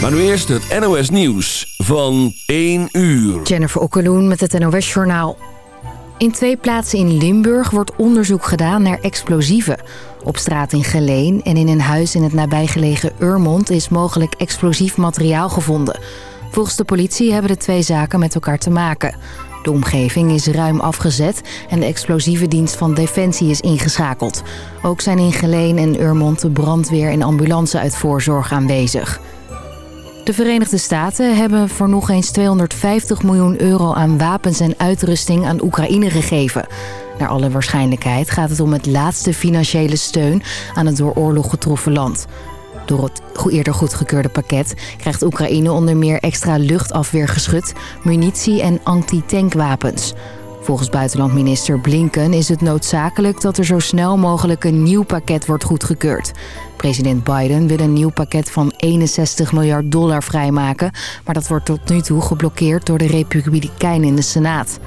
Maar nu eerst het NOS Nieuws van 1 uur. Jennifer Okkeloen met het NOS Journaal. In twee plaatsen in Limburg wordt onderzoek gedaan naar explosieven. Op straat in Geleen en in een huis in het nabijgelegen Urmond... is mogelijk explosief materiaal gevonden. Volgens de politie hebben de twee zaken met elkaar te maken. De omgeving is ruim afgezet en de explosieve dienst van Defensie is ingeschakeld. Ook zijn in Geleen en Urmond de brandweer en ambulance uit voorzorg aanwezig. De Verenigde Staten hebben voor nog eens 250 miljoen euro aan wapens en uitrusting aan Oekraïne gegeven. Naar alle waarschijnlijkheid gaat het om het laatste financiële steun aan het door oorlog getroffen land. Door het eerder goedgekeurde pakket krijgt Oekraïne onder meer extra luchtafweergeschut, munitie en antitankwapens. Volgens buitenlandminister Blinken is het noodzakelijk dat er zo snel mogelijk een nieuw pakket wordt goedgekeurd. President Biden wil een nieuw pakket van 61 miljard dollar vrijmaken... maar dat wordt tot nu toe geblokkeerd door de Republikeinen in de Senaat.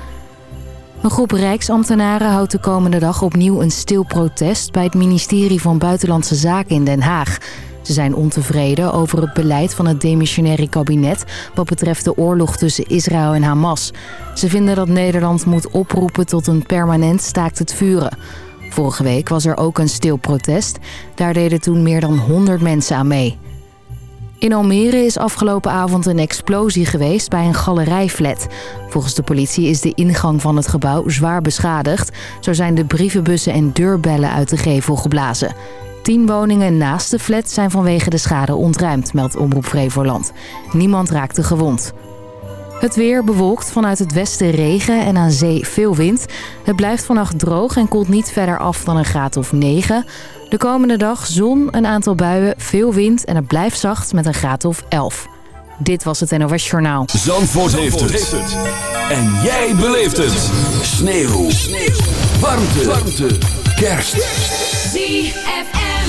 Een groep rijksambtenaren houdt de komende dag opnieuw een stil protest... bij het ministerie van Buitenlandse Zaken in Den Haag. Ze zijn ontevreden over het beleid van het demissionaire kabinet... wat betreft de oorlog tussen Israël en Hamas. Ze vinden dat Nederland moet oproepen tot een permanent staakt het vuren... Vorige week was er ook een stil protest. Daar deden toen meer dan 100 mensen aan mee. In Almere is afgelopen avond een explosie geweest bij een galerijflat. Volgens de politie is de ingang van het gebouw zwaar beschadigd. Zo zijn de brievenbussen en deurbellen uit de gevel geblazen. Tien woningen naast de flat zijn vanwege de schade ontruimd, meldt Omroep Flevoland. Niemand raakte gewond. Het weer bewolkt vanuit het westen regen en aan zee veel wind. Het blijft vannacht droog en koelt niet verder af dan een graad of 9. De komende dag zon, een aantal buien, veel wind en het blijft zacht met een graad of 11. Dit was het NOS Journaal. Zandvoort, heeft, het. En jij beleeft het. Sneeuw. Sneeuw. Warmte. Warmte. Kerst. ZFM.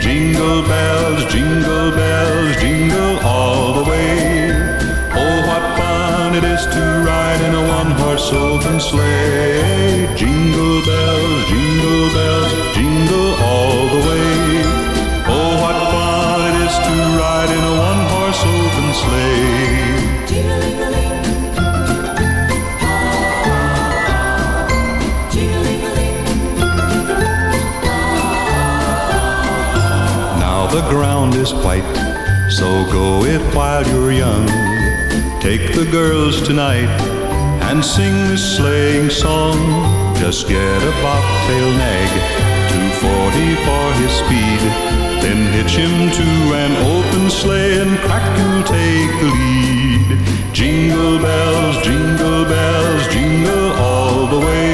Jingle bells, jingle bells. while you're young. Take the girls tonight and sing this sleighing song. Just get a bobtail nag, 240 for his speed. Then hitch him to an open sleigh and crack you'll take the lead. Jingle bells, jingle bells, jingle all the way.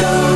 Go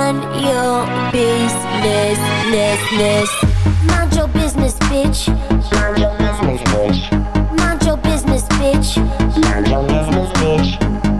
mind your business, ness, ness. Mind your business, bitch. Mind your business, bitch. Mind your business, bitch. Mind your business, bitch.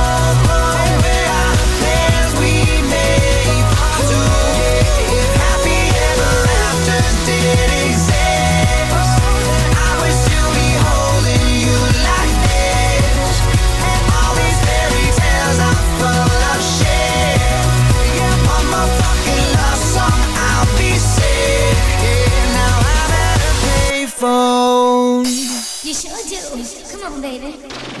Je You sure do. Come on, baby.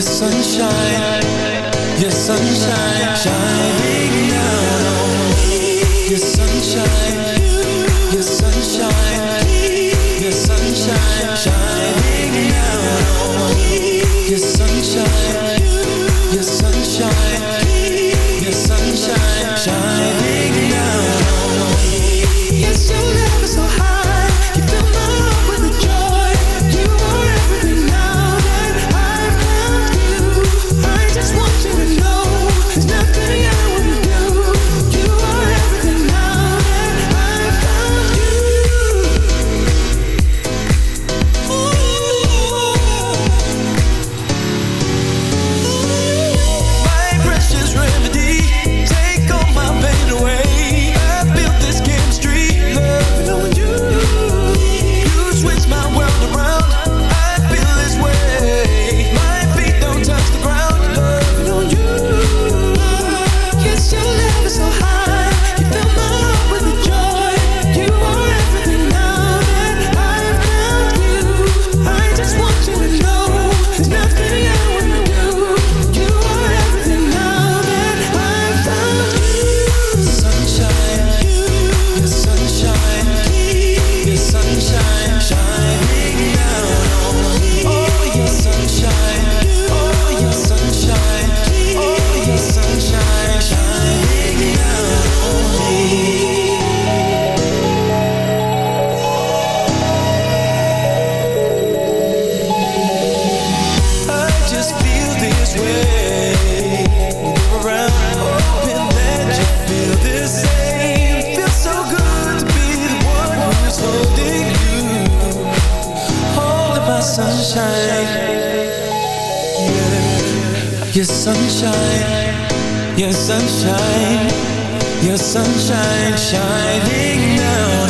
Your sunshine, your sunshine, shining down. Your sunshine, your sunshine, your sunshine, shining. sunshine, your sunshine, your sunshine shining down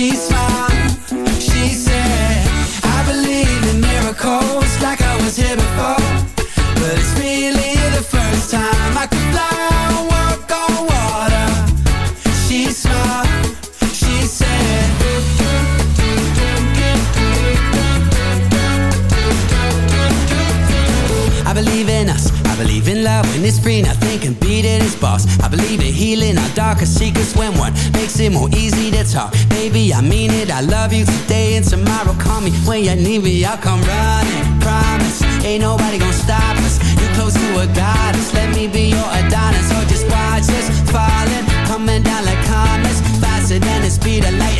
she smiled, she said, I believe in miracles like I was here before. But it's really the first time I when it's free, nothing can beat it, it's boss. I believe in healing our darkest secrets when one makes it more easy to talk. Baby, I mean it, I love you today and tomorrow. Call me when you need me, I'll come running. Promise, ain't nobody gonna stop us. You're close to a goddess, let me be your Adonis. Or just watch us falling, coming down like comets. Faster than the speed of light,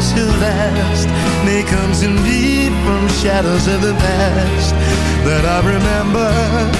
to last may comes indeed deep from shadows of the past that I remember.